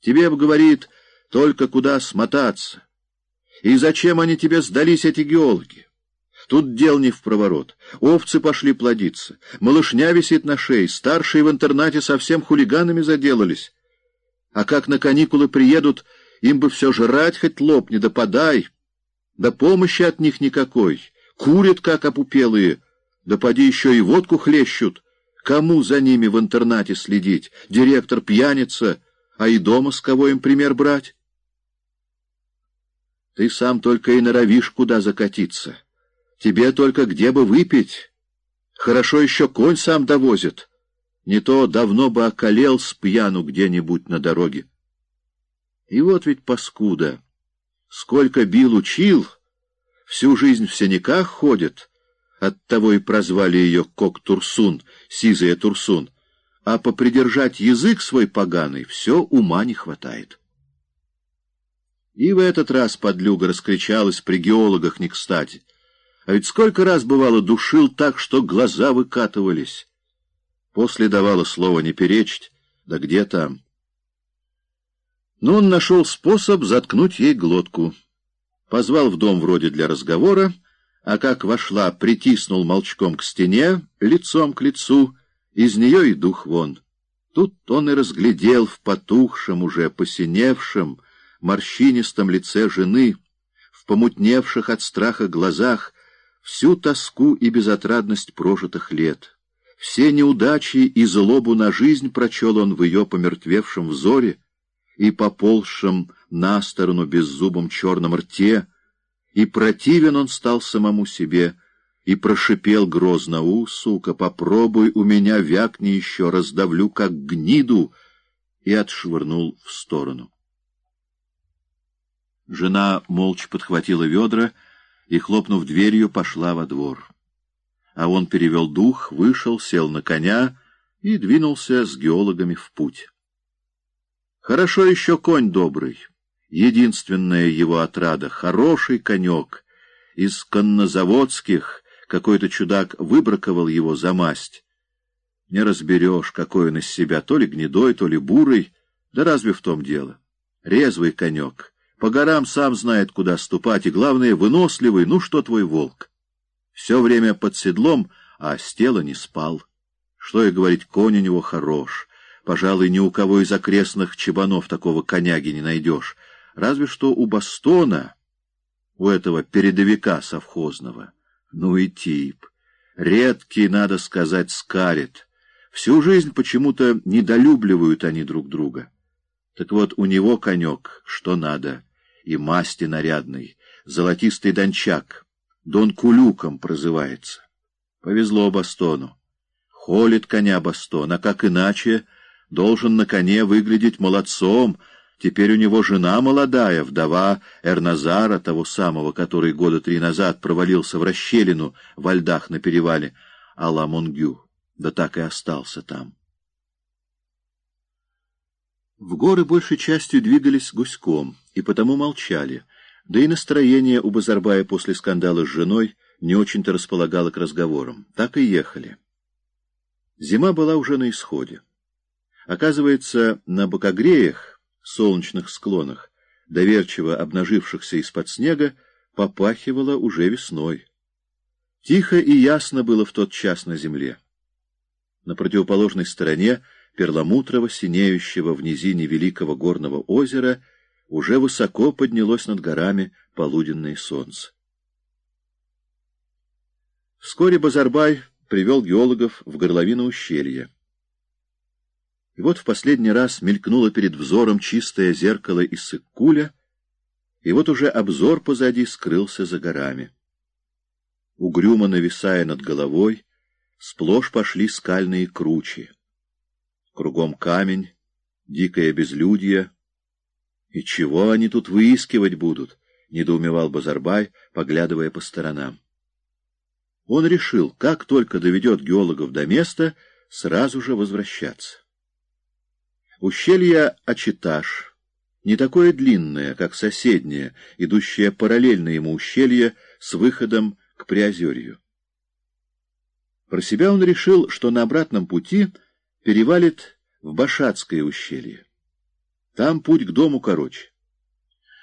Тебе, говорит, только куда смотаться. И зачем они тебе сдались, эти геологи? Тут дел не в проворот. Овцы пошли плодиться. Малышня висит на шее. Старшие в интернате совсем хулиганами заделались. А как на каникулы приедут, им бы все жрать хоть лопни, да подай. Да помощи от них никакой. Курят, как опупелые. Да поди еще и водку хлещут. Кому за ними в интернате следить? Директор пьяница, а и дома с кого им пример брать? Ты сам только и норовишь куда закатиться. Тебе только где бы выпить. Хорошо еще конь сам довозит. Не то давно бы околел с пьяну где-нибудь на дороге. И вот ведь паскуда. Сколько бил учил, всю жизнь в синяках ходит. Оттого и прозвали ее Кок-Турсун, Сизая Турсун. А попридержать язык свой поганый все ума не хватает. И в этот раз подлюга раскричалась при геологах не кстати. А ведь сколько раз, бывало, душил так, что глаза выкатывались. После давала слово не перечить, да где там. Но он нашел способ заткнуть ей глотку. Позвал в дом вроде для разговора, а как вошла, притиснул молчком к стене, лицом к лицу, из нее и дух вон. Тут он и разглядел в потухшем, уже посиневшем, морщинистом лице жены, в помутневших от страха глазах, всю тоску и безотрадность прожитых лет. Все неудачи и злобу на жизнь прочел он в ее помертвевшем взоре и поползшем на сторону беззубом черном рте, и противен он стал самому себе, и прошипел грозно, «У, сука, попробуй у меня, вякни еще, раздавлю, как гниду!» и отшвырнул в сторону. Жена молча подхватила ведра, и, хлопнув дверью, пошла во двор. А он перевел дух, вышел, сел на коня и двинулся с геологами в путь. Хорошо еще конь добрый, единственная его отрада, хороший конек. Из коннозаводских какой-то чудак выбраковал его за масть. Не разберешь, какой он из себя, то ли гнедой, то ли бурый, да разве в том дело. Резвый конек — по горам сам знает, куда ступать, и, главное, выносливый, ну что твой волк? Все время под седлом, а с тела не спал. Что и говорить, конь у него хорош. Пожалуй, ни у кого из окрестных чебанов такого коняги не найдешь. Разве что у Бастона, у этого передовика совхозного. Ну и тип. Редкий, надо сказать, скарит. Всю жизнь почему-то недолюбливают они друг друга. Так вот, у него конек, что надо — и масти нарядный, золотистый дончак, Дон Кулюком прозывается. Повезло Бастону. Холит коня Бастон, а как иначе, должен на коне выглядеть молодцом, Теперь у него жена молодая, вдова Эрназара, того самого, который года три назад провалился в расщелину во льдах на перевале Аламонгю, да так и остался там. В горы большей частью двигались гуськом и потому молчали, да и настроение у Базарбая после скандала с женой не очень-то располагало к разговорам. Так и ехали. Зима была уже на исходе. Оказывается, на бокогреях, солнечных склонах, доверчиво обнажившихся из-под снега, попахивало уже весной. Тихо и ясно было в тот час на земле. На противоположной стороне перламутрово синеющего в низине великого горного озера, уже высоко поднялось над горами полуденное солнце. Вскоре Базарбай привел геологов в горловину ущелья. И вот в последний раз мелькнуло перед взором чистое зеркало из Сыккуля, и вот уже обзор позади скрылся за горами. Угрюмо нависая над головой, сплошь пошли скальные кручи. Кругом камень, дикое безлюдье. И чего они тут выискивать будут? — недоумевал Базарбай, поглядывая по сторонам. Он решил, как только доведет геологов до места, сразу же возвращаться. Ущелье Очиташ не такое длинное, как соседнее, идущее параллельно ему ущелье с выходом к Приозерью. Про себя он решил, что на обратном пути перевалит в Башатское ущелье. Там путь к дому короче.